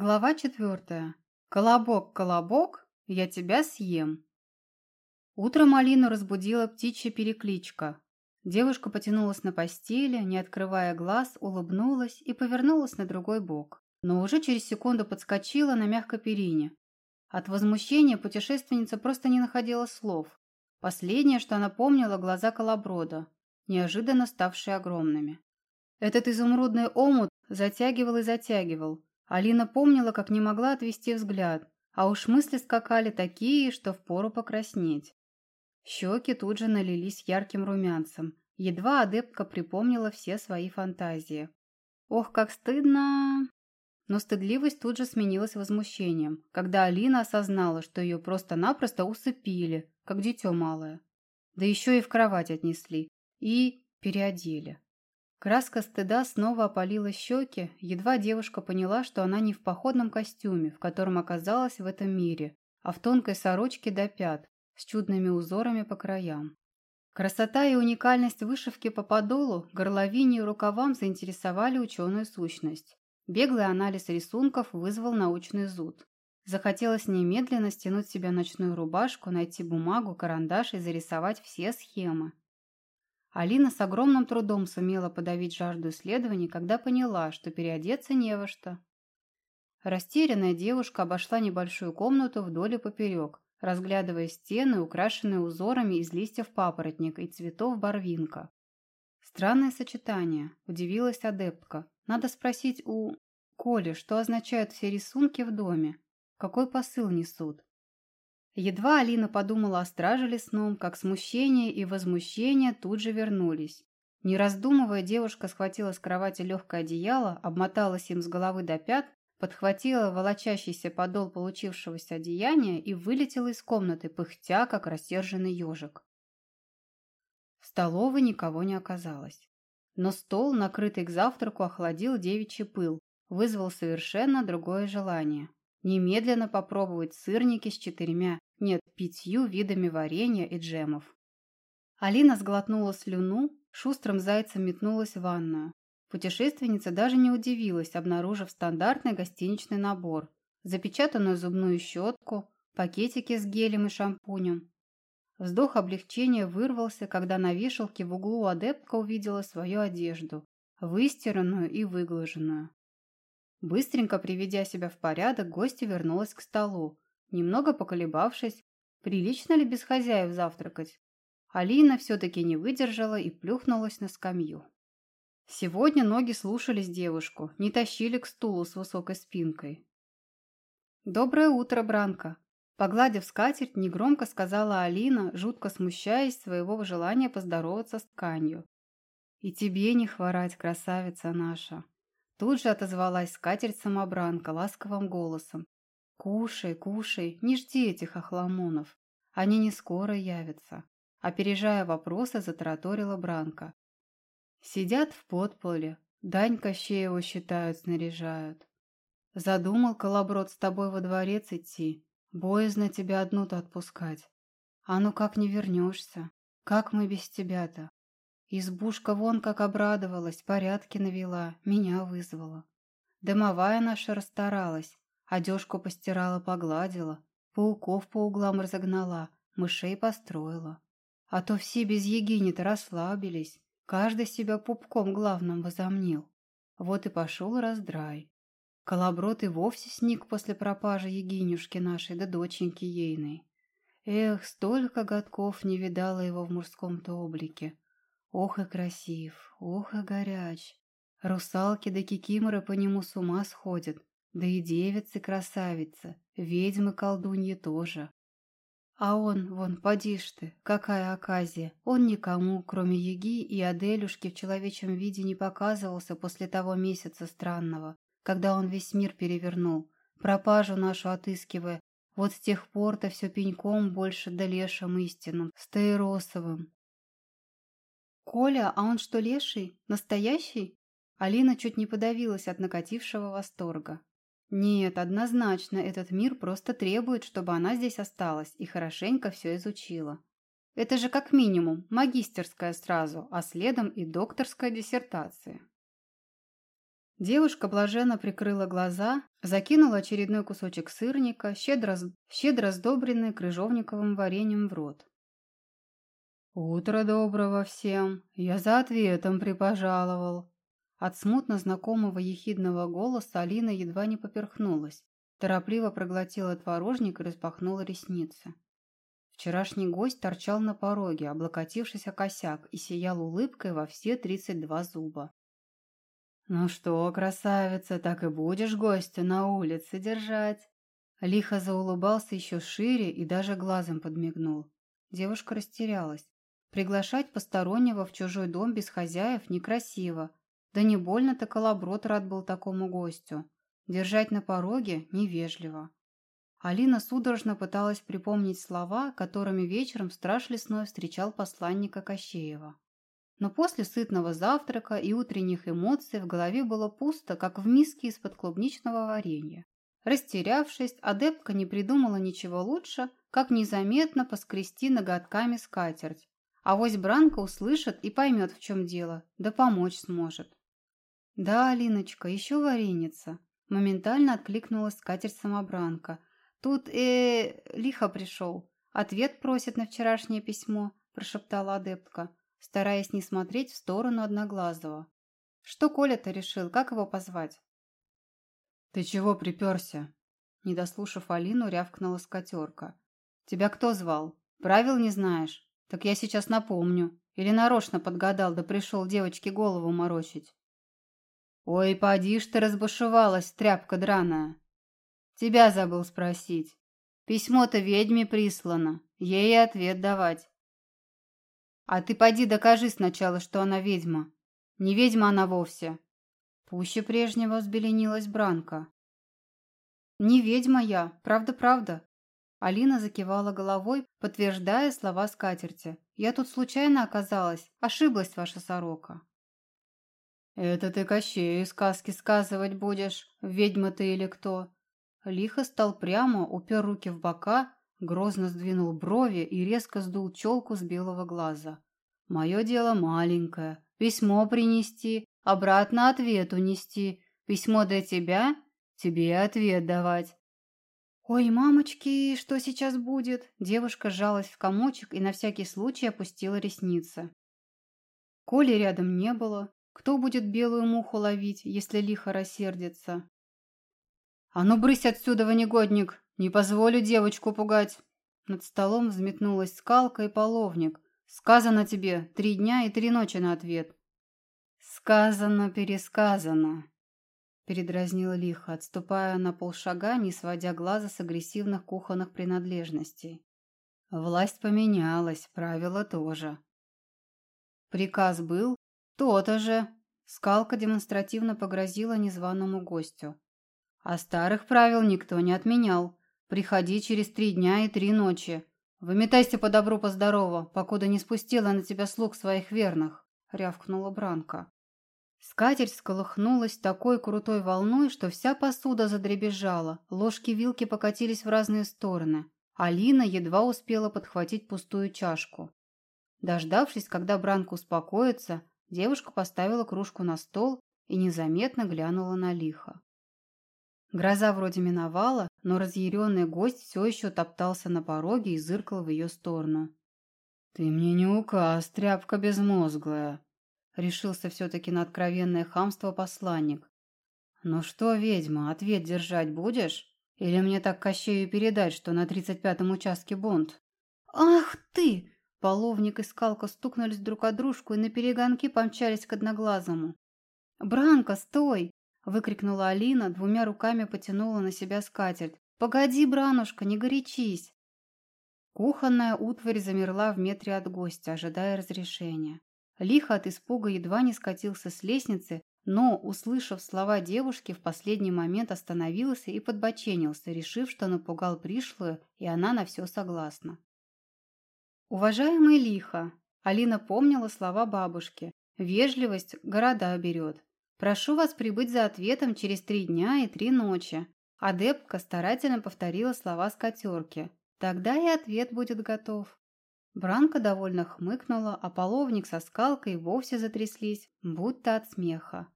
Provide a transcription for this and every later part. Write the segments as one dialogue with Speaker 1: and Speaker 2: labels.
Speaker 1: Глава четвертая. Колобок, колобок, я тебя съем. Утром Алину разбудила птичья перекличка. Девушка потянулась на постели, не открывая глаз, улыбнулась и повернулась на другой бок. Но уже через секунду подскочила на мягкой перине. От возмущения путешественница просто не находила слов. Последнее, что она помнила, глаза колоброда, неожиданно ставшие огромными. Этот изумрудный омут затягивал и затягивал, Алина помнила, как не могла отвести взгляд, а уж мысли скакали такие, что впору покраснеть. Щеки тут же налились ярким румянцем. Едва адептка припомнила все свои фантазии. Ох, как стыдно! Но стыдливость тут же сменилась возмущением, когда Алина осознала, что ее просто-напросто усыпили, как дитё малое. Да еще и в кровать отнесли. И переодели. Краска стыда снова опалила щеки, едва девушка поняла, что она не в походном костюме, в котором оказалась в этом мире, а в тонкой сорочке до пят, с чудными узорами по краям. Красота и уникальность вышивки по подолу, горловине и рукавам заинтересовали ученую сущность. Беглый анализ рисунков вызвал научный зуд. Захотелось немедленно стянуть себе ночную рубашку, найти бумагу, карандаш и зарисовать все схемы. Алина с огромным трудом сумела подавить жажду исследований, когда поняла, что переодеться не во что. Растерянная девушка обошла небольшую комнату вдоль и поперек, разглядывая стены, украшенные узорами из листьев папоротника и цветов барвинка. Странное сочетание, удивилась адептка. Надо спросить у Коли, что означают все рисунки в доме, какой посыл несут. Едва Алина подумала о страже лесном, как смущение и возмущение тут же вернулись. Не раздумывая, девушка схватила с кровати легкое одеяло, обмоталась им с головы до пят, подхватила волочащийся подол получившегося одеяния и вылетела из комнаты, пыхтя, как рассерженный ежик. В столовой никого не оказалось. Но стол, накрытый к завтраку, охладил девичий пыл, вызвал совершенно другое желание. Немедленно попробовать сырники с четырьмя, нет, пятью видами варенья и джемов. Алина сглотнула слюну, шустрым зайцем метнулась в ванную. Путешественница даже не удивилась, обнаружив стандартный гостиничный набор, запечатанную зубную щетку, пакетики с гелем и шампунем. Вздох облегчения вырвался, когда на вешалке в углу адептка увидела свою одежду, выстиранную и выглаженную. Быстренько приведя себя в порядок, гостья вернулась к столу, Немного поколебавшись, прилично ли без хозяев завтракать, Алина все-таки не выдержала и плюхнулась на скамью. Сегодня ноги слушались девушку, не тащили к стулу с высокой спинкой. «Доброе утро, Бранка!» Погладив скатерть, негромко сказала Алина, жутко смущаясь своего желания поздороваться с тканью. «И тебе не хворать, красавица наша!» Тут же отозвалась скатерть-самобранка ласковым голосом, «Кушай, кушай, не жди этих охламонов. Они не скоро явятся», – опережая вопросы, затараторила Бранка. «Сидят в подполе, дань Кощееву считают, снаряжают. Задумал колоброд с тобой во дворец идти, боязно тебя одну-то отпускать. А ну как не вернешься? Как мы без тебя-то? Избушка вон как обрадовалась, порядки навела, меня вызвала. Дымовая наша расстаралась, Одежку постирала, погладила, пауков по углам разогнала, мышей построила. А то все без Егини-то расслабились, каждый себя пупком главным возомнил. Вот и пошел раздрай. Колоброд и вовсе сник после пропажи Егинюшки нашей да доченьки ейной. Эх, столько годков не видала его в мужском-то облике. Ох и красив, ох и горяч. Русалки да кикиморы по нему с ума сходят, да и девицы-красавицы, ведьмы-колдуньи тоже. А он, вон, поди ж ты, какая оказия, он никому, кроме Яги и Аделюшки, в человечьем виде не показывался после того месяца странного, когда он весь мир перевернул, пропажу нашу отыскивая, вот с тех пор-то все пеньком больше да лешим истинным, стаиросовым. «Коля, а он что, леший? Настоящий?» Алина чуть не подавилась от накатившего восторга. Нет, однозначно, этот мир просто требует, чтобы она здесь осталась и хорошенько все изучила. Это же как минимум магистерская сразу, а следом и докторская диссертация. Девушка блаженно прикрыла глаза, закинула очередной кусочек сырника, щедро, щедро сдобренный крыжовниковым вареньем в рот. «Утро доброго всем! Я за ответом припожаловал!» От смутно знакомого ехидного голоса Алина едва не поперхнулась, торопливо проглотила творожник и распахнула ресницы. Вчерашний гость торчал на пороге, облокотившись о косяк, и сиял улыбкой во все тридцать два зуба. «Ну что, красавица, так и будешь гостя на улице держать?» Лихо заулыбался еще шире и даже глазом подмигнул. Девушка растерялась. Приглашать постороннего в чужой дом без хозяев некрасиво. Да не больно-то колоброд рад был такому гостю. Держать на пороге невежливо. Алина судорожно пыталась припомнить слова, которыми вечером страж лесной встречал посланника Кощеева. Но после сытного завтрака и утренних эмоций в голове было пусто, как в миске из-под клубничного варенья. Растерявшись, адепка не придумала ничего лучше, как незаметно поскрести ноготками скатерть. А вось Бранка услышит и поймет, в чем дело, да помочь сможет. «Да, Алиночка, еще вареница», – моментально откликнулась скатерть-самобранка. «Тут, э, лихо пришел. Ответ просит на вчерашнее письмо», – прошептала адептка стараясь не смотреть в сторону Одноглазого. Что Коля-то решил, как его позвать? «Ты чего приперся?» Не дослушав Алину, рявкнула скотерка. «Тебя кто звал? Правил не знаешь? Так я сейчас напомню. Или нарочно подгадал, да пришел девочке голову морочить?» «Ой, поди ж ты разбушевалась, тряпка драная!» «Тебя забыл спросить. Письмо-то ведьме прислано, ей ответ давать. А ты поди докажи сначала, что она ведьма. Не ведьма она вовсе. Пуще прежнего взбеленилась Бранка. Не ведьма я, правда-правда. Алина закивала головой, подтверждая слова скатерти. Я тут случайно оказалась, ошиблась ваша сорока. «Это ты Кощею сказки сказывать будешь, ведьма ты или кто?» Лихо стал прямо, упер руки в бока Грозно сдвинул брови и резко сдул челку с белого глаза. «Мое дело маленькое. Письмо принести, обратно ответ унести. Письмо для тебя, тебе ответ давать». «Ой, мамочки, что сейчас будет?» Девушка сжалась в комочек и на всякий случай опустила ресницы. Коли рядом не было. Кто будет белую муху ловить, если лихо рассердится? «А ну, брысь отсюда, негодник! Не позволю девочку пугать!» Над столом взметнулась скалка и половник. «Сказано тебе, три дня и три ночи на ответ». «Сказано, пересказано», — передразнила лихо, отступая на полшага, не сводя глаза с агрессивных кухонных принадлежностей. Власть поменялась, правила тоже. Приказ был, то-то же. Скалка демонстративно погрозила незваному гостю. А старых правил никто не отменял. Приходи через три дня и три ночи. Выметайся по добру, по здорову, покуда не спустила на тебя слуг своих верных, рявкнула Бранка. Скатерть сколыхнулась такой крутой волной, что вся посуда задребезжала, ложки-вилки покатились в разные стороны. Алина едва успела подхватить пустую чашку. Дождавшись, когда Бранка успокоится, девушка поставила кружку на стол и незаметно глянула на лихо. Гроза вроде миновала, но разъяренный гость все еще топтался на пороге и зыркал в ее сторону. «Ты мне не указ, тряпка безмозглая», — решился все-таки на откровенное хамство посланник. «Ну что, ведьма, ответ держать будешь? Или мне так Кощею передать, что на тридцать пятом участке бунт?» «Ах ты!» Половник и скалка стукнулись друг о дружку и на перегонки помчались к одноглазому. «Бранка, стой!» выкрикнула Алина, двумя руками потянула на себя скатерть. «Погоди, Бранушка, не горячись!» Кухонная утварь замерла в метре от гостя, ожидая разрешения. Лихо от испуга едва не скатился с лестницы, но, услышав слова девушки, в последний момент остановился и подбоченился, решив, что напугал пришлую, и она на все согласна. «Уважаемый Лихо!» Алина помнила слова бабушки. «Вежливость города берет. Прошу вас прибыть за ответом через три дня и три ночи. Адепка старательно повторила слова скатерки. Тогда и ответ будет готов. Бранка довольно хмыкнула, а половник со скалкой вовсе затряслись, будто от смеха.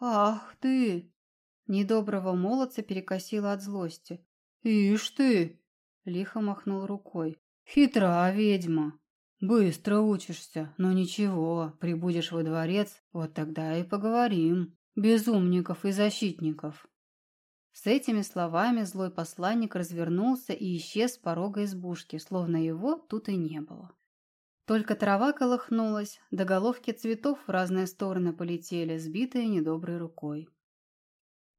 Speaker 1: «Ах ты!» Недоброго молодца перекосило от злости. «Ишь ты!» Лихо махнул рукой. «Хитра ведьма! Быстро учишься, но ничего, прибудешь во дворец, вот тогда и поговорим. Без умников и защитников!» С этими словами злой посланник развернулся и исчез с порога избушки, словно его тут и не было. Только трава колыхнулась, до головки цветов в разные стороны полетели, сбитые недоброй рукой.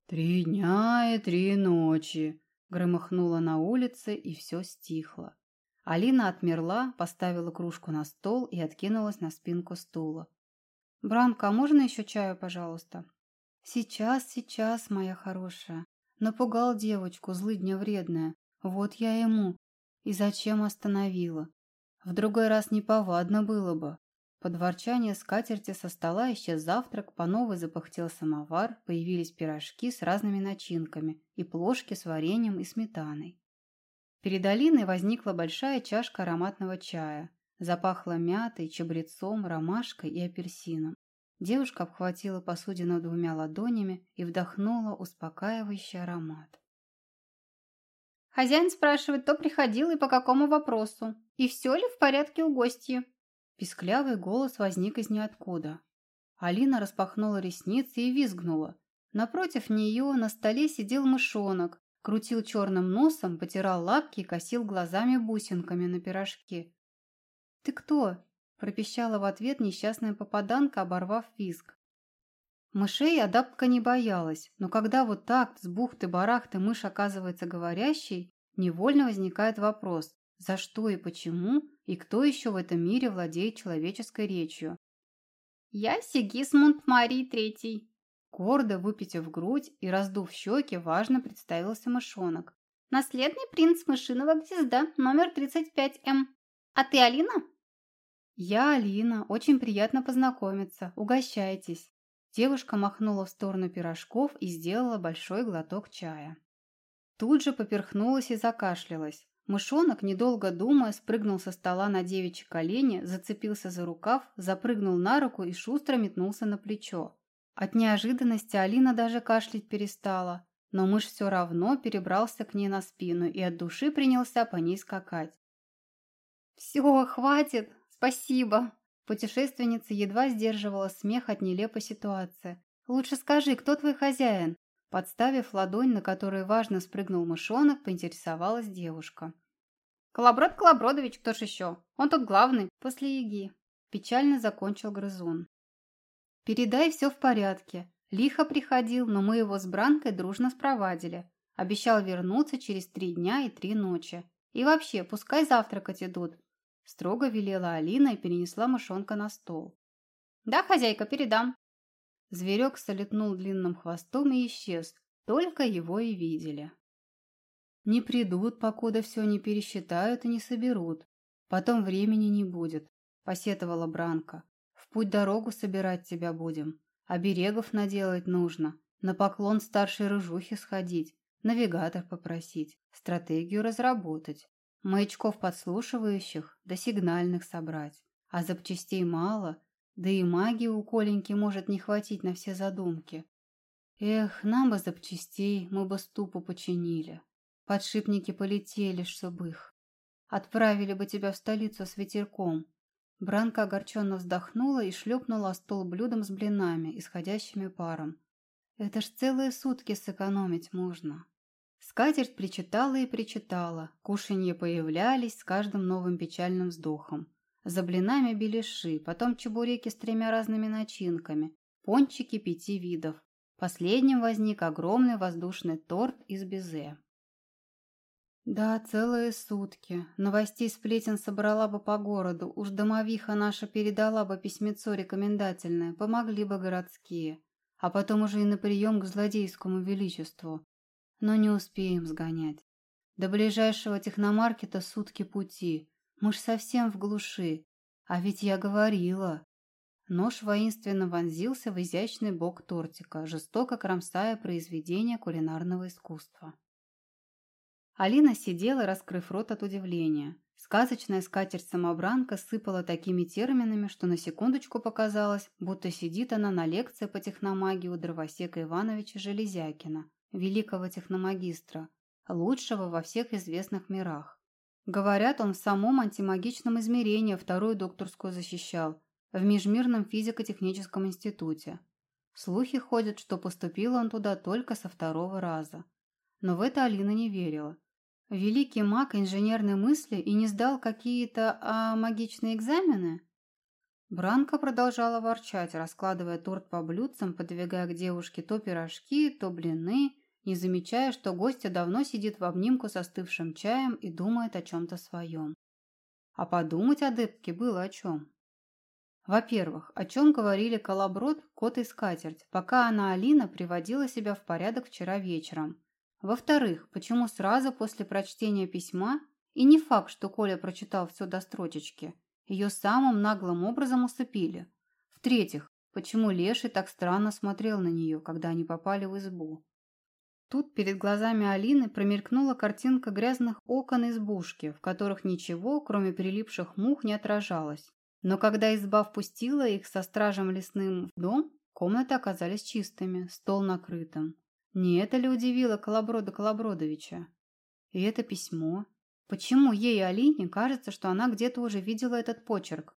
Speaker 1: «Три дня и три ночи!» — громыхнуло на улице, и все стихло. Алина отмерла, поставила кружку на стол и откинулась на спинку стула. «Бранка, а можно еще чаю, пожалуйста?» «Сейчас, сейчас, моя хорошая. Напугал девочку, злыдня вредная. Вот я ему. И зачем остановила? В другой раз неповадно было бы. Под ворчание скатерти со стола исчез завтрак, по новой запахтел самовар, появились пирожки с разными начинками и плошки с вареньем и сметаной. Перед Алиной возникла большая чашка ароматного чая. Запахло мятой, чабрецом, ромашкой и апельсином. Девушка обхватила посудину двумя ладонями и вдохнула успокаивающий аромат.
Speaker 2: Хозяин спрашивает, кто приходил и по какому вопросу, и все ли в порядке у гостья.
Speaker 1: Писклявый голос возник из ниоткуда. Алина распахнула ресницы и визгнула. Напротив нее на столе сидел мышонок, крутил черным носом, потирал лапки и косил глазами бусинками на пирожке. «Ты кто?» Пропищала в ответ несчастная попаданка, оборвав визг. Мышей адаптка не боялась, но когда вот так с бухты-барахты мышь оказывается говорящей, невольно возникает вопрос, за что и почему, и кто еще в этом мире владеет человеческой речью.
Speaker 2: «Я Сигисмунд Марий Третий»,
Speaker 1: Гордо выпитив грудь и раздув щеки, важно представился мышонок.
Speaker 2: «Наследный принц мышиного гнезда, номер 35М. А ты Алина?»
Speaker 1: «Я Алина. Очень приятно познакомиться. Угощайтесь». Девушка махнула в сторону пирожков и сделала большой глоток чая. Тут же поперхнулась и закашлялась. Мышонок, недолго думая, спрыгнул со стола на девичьи колени, зацепился за рукав, запрыгнул на руку и шустро метнулся на плечо. От неожиданности Алина даже кашлять перестала, но мышь все равно перебрался к ней на спину и от души принялся по ней скакать.
Speaker 2: «Все, хватит!» «Спасибо!»
Speaker 1: Путешественница едва сдерживала смех от нелепой ситуации. «Лучше скажи, кто твой хозяин?» Подставив ладонь, на которой важно спрыгнул мышонок, поинтересовалась девушка.
Speaker 2: «Колоброд Колобродович, кто ж еще? Он тут главный, после Яги!»
Speaker 1: Печально закончил грызун. «Передай, все в порядке. Лихо приходил, но мы его с Бранкой дружно спровадили. Обещал вернуться через три дня и три ночи. И вообще, пускай завтракать идут. Строго велела Алина и перенесла мышонка на стол.
Speaker 2: «Да, хозяйка, передам».
Speaker 1: Зверек солетнул длинным хвостом и исчез. Только его и видели. «Не придут, покуда все не пересчитают и не соберут. Потом времени не будет», — посетовала Бранка. «В путь дорогу собирать тебя будем. Оберегов наделать нужно. На поклон старшей рыжухи сходить. Навигатор попросить. Стратегию разработать. Маячков подслушивающих до сигнальных собрать. А запчастей мало, да и магии у Коленьки может не хватить на все задумки. Эх, нам бы запчастей, мы бы ступу починили. Подшипники полетели, чтоб их. Отправили бы тебя в столицу с ветерком. Бранка огорченно вздохнула и шлепнула стол блюдом с блинами, исходящими паром. Это ж целые сутки сэкономить можно. Скатерть причитала и причитала, кушанье появлялись с каждым новым печальным вздохом. За блинами беляши, потом чебуреки с тремя разными начинками, пончики пяти видов. Последним возник огромный воздушный торт из безе. Да, целые сутки. Новостей сплетен собрала бы по городу, уж домовиха наша передала бы письмецо рекомендательное, помогли бы городские. А потом уже и на прием к злодейскому величеству но не успеем сгонять. До ближайшего техномаркета сутки пути. Мы ж совсем в глуши. А ведь я говорила. Нож воинственно вонзился в изящный бок тортика, жестоко кромсая произведение кулинарного искусства. Алина сидела, раскрыв рот от удивления. Сказочная скатерть-самобранка сыпала такими терминами, что на секундочку показалось, будто сидит она на лекции по техномагии у дровосека Ивановича Железякина, великого техномагистра, лучшего во всех известных мирах. Говорят, он в самом антимагичном измерении вторую докторскую защищал, в Межмирном физико-техническом институте. Слухи ходят, что поступил он туда только со второго раза. Но в это Алина не верила. Великий маг инженерной мысли и не сдал какие-то а, магичные экзамены? Бранка продолжала ворчать, раскладывая торт по блюдцам, подвигая к девушке то пирожки, то блины, не замечая, что гостья давно сидит в обнимку со остывшим чаем и думает о чем-то своем. А подумать адептке было о чем. Во-первых, о чем говорили колоброд, кот и скатерть, пока она, Алина, приводила себя в порядок вчера вечером, во-вторых, почему сразу после прочтения письма, и не факт, что Коля прочитал все до строчечки, ее самым наглым образом усыпили. В-третьих, почему Леший так странно смотрел на нее, когда они попали в избу. Тут перед глазами Алины промелькнула картинка грязных окон избушки, в которых ничего, кроме прилипших мух, не отражалось. Но когда изба впустила их со стражем лесным в дом, комнаты оказались чистыми, стол накрытым. Не это ли удивило Колоброда Колобродовича? И это письмо. Почему ей, Алине, кажется, что она где-то уже видела этот почерк?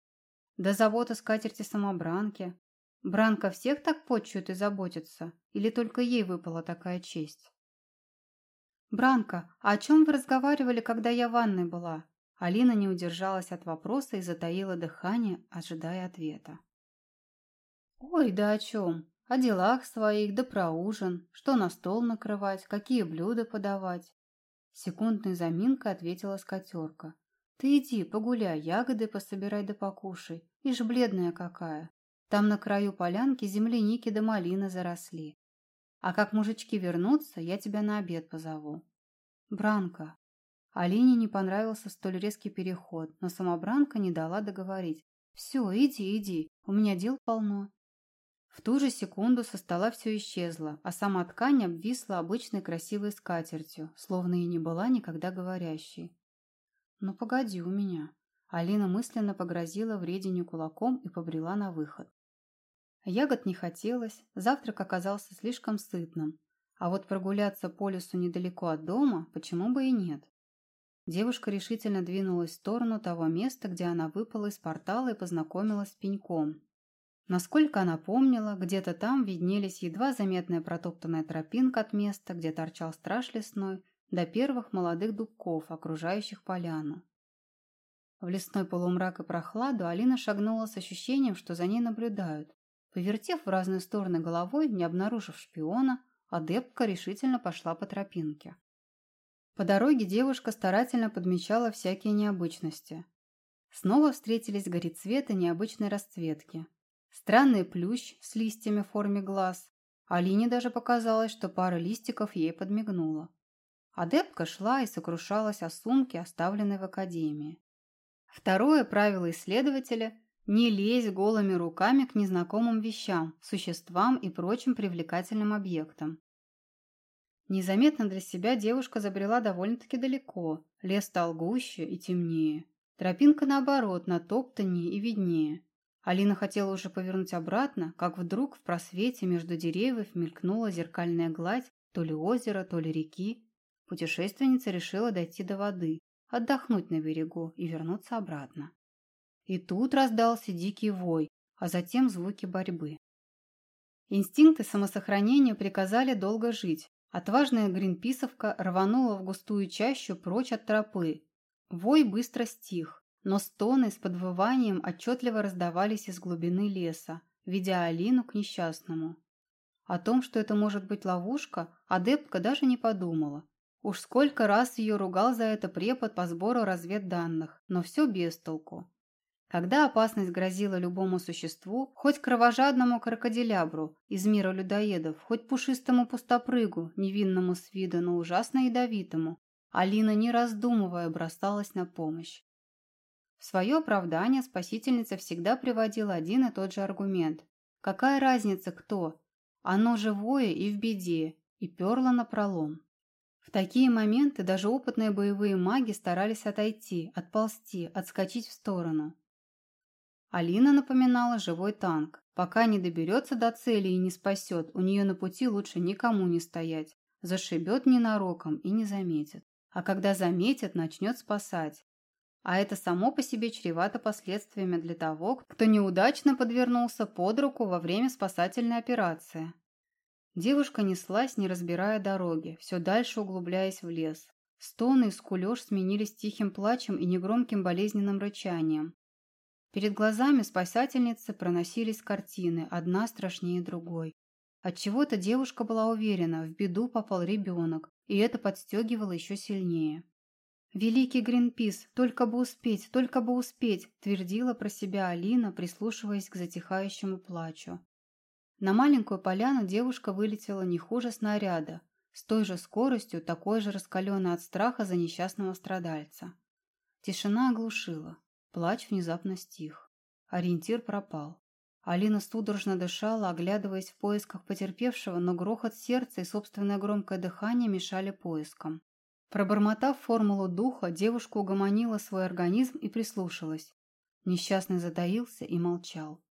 Speaker 1: До завода скатерти-самобранки. Бранка всех так почует и заботится? Или только ей выпала такая честь? «Бранка, о чем вы разговаривали, когда я в ванной была?» Алина не удержалась от вопроса и затаила дыхание, ожидая ответа. «Ой, да о чем? О делах своих, да про ужин, что на стол накрывать, какие блюда подавать. Секундной заминкой ответила скатерка. Ты иди, погуляй, ягоды пособирай да покушай. Ишь, бледная какая. Там на краю полянки земляники да малины заросли. А как мужички вернутся, я тебя на обед позову. Бранка. Алине не понравился столь резкий переход, но сама Бранка не дала договорить. «Все, иди, иди, у меня дел полно». В ту же секунду со стола все исчезло, а сама ткань обвисла обычной красивой скатертью, словно и не была никогда говорящей. «Ну погоди у меня». Алина мысленно погрозила вреденью кулаком и побрела на выход. Ягод не хотелось, завтрак оказался слишком сытным, а вот прогуляться по лесу недалеко от дома почему бы и нет. Девушка решительно двинулась в сторону того места, где она выпала из портала и познакомилась с пеньком, Насколько она помнила, где-то там виднелись едва заметная протоптанная тропинка от места, где торчал страж лесной, до первых молодых дубков, окружающих поляну. В лесной полумрак и прохладу Алина шагнула с ощущением, что за ней наблюдают. Повертев в разные стороны головой, не обнаружив шпиона, адептка решительно пошла по тропинке. По дороге девушка старательно подмечала всякие необычности. Снова встретились горецветы необычной расцветки, Странный плющ с листьями в форме глаз. Алине даже показалось, что пара листиков ей подмигнула. Адепка шла и сокрушалась о сумке, оставленной в академии. Второе правило исследователя – не лезь голыми руками к незнакомым вещам, существам и прочим привлекательным объектам. Незаметно для себя девушка забрела довольно-таки далеко. Лес стал гуще и темнее. Тропинка, наоборот, натоптаннее и виднее. Алина хотела уже повернуть обратно, как вдруг в просвете между деревьев мелькнула зеркальная гладь то ли озера, то ли реки. Путешественница решила дойти до воды, отдохнуть на берегу и вернуться обратно. И тут раздался дикий вой, а затем звуки борьбы. Инстинкты самосохранения приказали долго жить. Отважная гринписовка рванула в густую чащу прочь от тропы. Вой быстро стих, но стоны с подвыванием отчетливо раздавались из глубины леса, ведя Алину к несчастному. О том, что это может быть ловушка, адептка даже не подумала. Уж сколько раз ее ругал за это препод по сбору разведданных, но все без толку. Когда опасность грозила любому существу, хоть кровожадному крокодилябру из мира людоедов, хоть пушистому пустопрыгу, невинному с виду, но ужасно ядовитому, Алина, не раздумывая, бросалась на помощь. В свое оправдание спасительница всегда приводила один и тот же аргумент. Какая разница кто? Оно живое и в беде, и перло напролом. В такие моменты даже опытные боевые маги старались отойти, отползти, отскочить в сторону. Алина напоминала живой танк. Пока не доберется до цели и не спасет, у нее на пути лучше никому не стоять. Зашибет ненароком и не заметит. А когда заметит, начнет спасать. А это само по себе чревато последствиями для того, кто неудачно подвернулся под руку во время спасательной операции. Девушка неслась, не разбирая дороги, все дальше углубляясь в лес. Стоны и скулеж сменились тихим плачем и негромким болезненным рычанием. Перед глазами спасательницы проносились картины, одна страшнее другой. Отчего-то девушка была уверена, в беду попал ребенок, и это подстегивало еще сильнее. «Великий Гринпис, только бы успеть, только бы успеть!» твердила про себя Алина, прислушиваясь к затихающему плачу. На маленькую поляну девушка вылетела не хуже снаряда, с той же скоростью, такой же раскаленной от страха за несчастного страдальца. Тишина оглушила, плач внезапно стих. Ориентир пропал. Алина судорожно дышала, оглядываясь в поисках потерпевшего, но грохот сердца и собственное громкое дыхание мешали поискам. Пробормотав формулу духа, девушка угомонила свой организм и прислушалась. Несчастный затаился и молчал.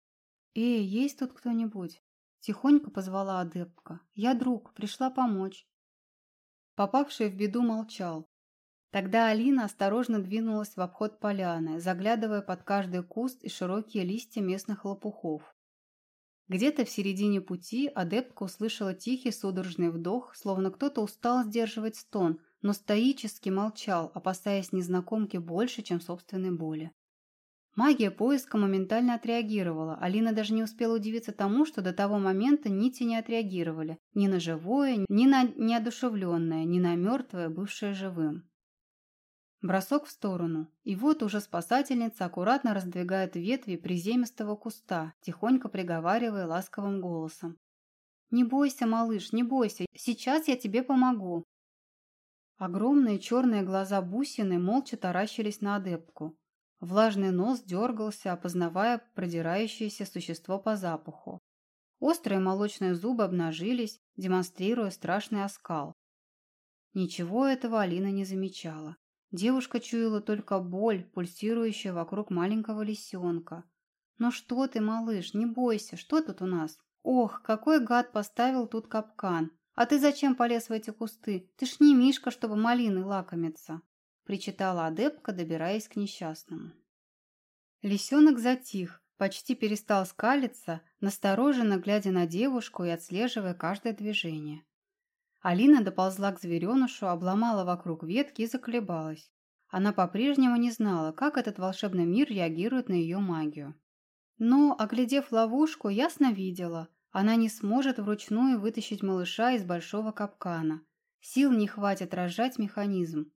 Speaker 1: «Эй, есть тут кто-нибудь?» Тихонько позвала адепка. «Я друг, пришла помочь». Попавший в беду молчал. Тогда Алина осторожно двинулась в обход поляны, заглядывая под каждый куст и широкие листья местных лопухов. Где-то в середине пути адепка услышала тихий судорожный вдох, словно кто-то устал сдерживать стон, но стоически молчал, опасаясь незнакомки больше, чем собственной боли. Магия поиска моментально отреагировала. Алина даже не успела удивиться тому, что до того момента нити не отреагировали. Ни на живое, ни на неодушевленное, ни на мертвое, бывшее живым. Бросок в сторону. И вот уже спасательница аккуратно раздвигает ветви приземистого куста, тихонько приговаривая ласковым голосом. «Не бойся, малыш, не бойся. Сейчас я тебе помогу». Огромные черные глаза бусины молча таращились на адептку. Влажный нос дергался, опознавая продирающееся существо по запаху. Острые молочные зубы обнажились, демонстрируя страшный оскал. Ничего этого Алина не замечала. Девушка чуяла только боль, пульсирующая вокруг маленького лисенка. «Ну что ты, малыш, не бойся, что тут у нас? Ох, какой гад поставил тут капкан! А ты зачем полез в эти кусты? Ты ж не мишка, чтобы малины лакомиться!» Причитала адепка, добираясь к несчастному. Лисенок затих, почти перестал скалиться, настороженно глядя на девушку и отслеживая каждое движение. Алина доползла к зверенышу, обломала вокруг ветки и заколебалась. Она по-прежнему не знала, как этот волшебный мир реагирует на ее магию. Но, оглядев ловушку, ясно видела, она не сможет вручную вытащить малыша из большого капкана. Сил не хватит разжать механизм.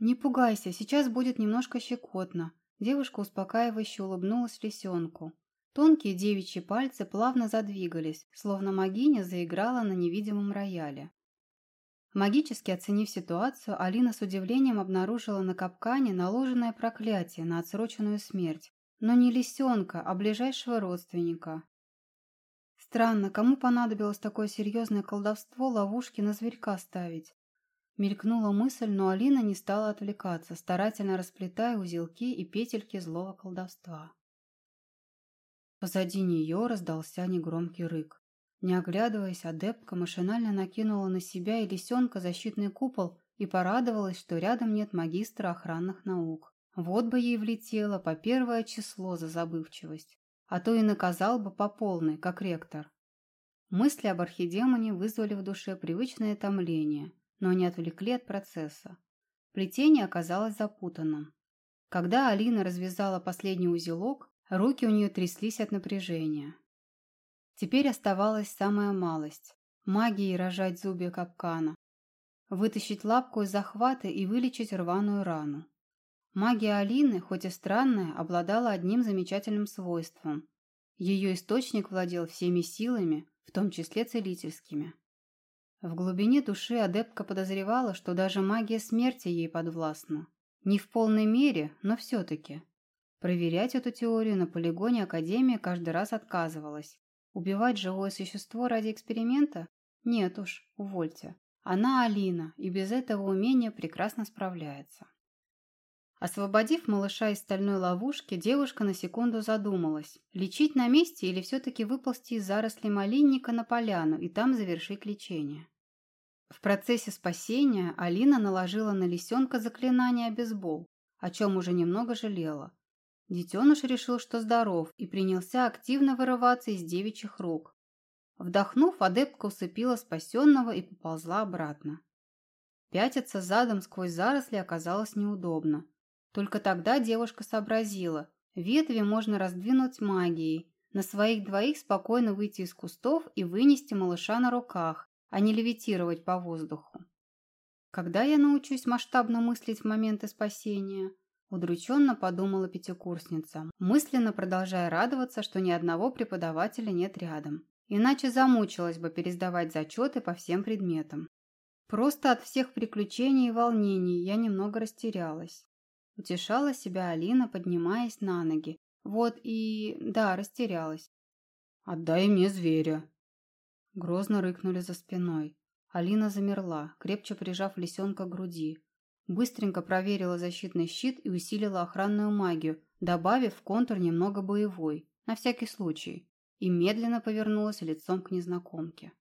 Speaker 1: «Не пугайся, сейчас будет немножко щекотно». Девушка успокаивающе улыбнулась лисенку. Тонкие девичьи пальцы плавно задвигались, словно магиня заиграла на невидимом рояле. Магически оценив ситуацию, Алина с удивлением обнаружила на капкане наложенное проклятие на отсроченную смерть. Но не лисенка, а ближайшего родственника. Странно, кому понадобилось такое серьезное колдовство ловушки на зверька ставить? Мелькнула мысль, но Алина не стала отвлекаться, старательно расплетая узелки и петельки злого колдовства. Позади нее раздался негромкий рык. Не оглядываясь, адепка машинально накинула на себя и лисенка защитный купол и порадовалась, что рядом нет магистра охранных наук. Вот бы ей влетело по первое число за забывчивость, а то и наказал бы по полной, как ректор. Мысли об архидемоне вызвали в душе привычное томление, но не отвлекли от процесса. Плетение оказалось запутанным. Когда Алина развязала последний узелок, руки у нее тряслись от напряжения. Теперь оставалась самая малость – магией рожать зубья капкана, вытащить лапку из захвата и вылечить рваную рану. Магия Алины, хоть и странная, обладала одним замечательным свойством. Ее источник владел всеми силами, в том числе целительскими. В глубине души адепка подозревала, что даже магия смерти ей подвластна. Не в полной мере, но все-таки. Проверять эту теорию на полигоне Академии каждый раз отказывалась. Убивать живое существо ради эксперимента? Нет уж, увольте. Она Алина, и без этого умения прекрасно справляется. Освободив малыша из стальной ловушки, девушка на секунду задумалась, лечить на месте или все-таки выползти из зарослей малинника на поляну и там завершить лечение. В процессе спасения Алина наложила на лисенка заклинание обезбол, о чем уже немного жалела. Детеныш решил, что здоров, и принялся активно вырываться из девичьих рук. Вдохнув, адепка усыпила спасенного и поползла обратно. Пятиться задом сквозь заросли оказалось неудобно. Только тогда девушка сообразила, ветви можно раздвинуть магией, на своих двоих спокойно выйти из кустов и вынести малыша на руках, а не левитировать по воздуху. Когда я научусь масштабно мыслить в моменты спасения? Удрученно подумала пятикурсница, мысленно продолжая радоваться, что ни одного преподавателя нет рядом. Иначе замучилась бы пересдавать зачеты по всем предметам. Просто от всех приключений и волнений я немного растерялась. Утешала себя Алина, поднимаясь на ноги. Вот и... да, растерялась.
Speaker 3: «Отдай мне зверя!»
Speaker 1: Грозно рыкнули за спиной. Алина замерла, крепче прижав лисенка к груди. Быстренько проверила защитный щит и усилила охранную магию, добавив в контур немного боевой, на всякий случай, и медленно повернулась лицом к незнакомке.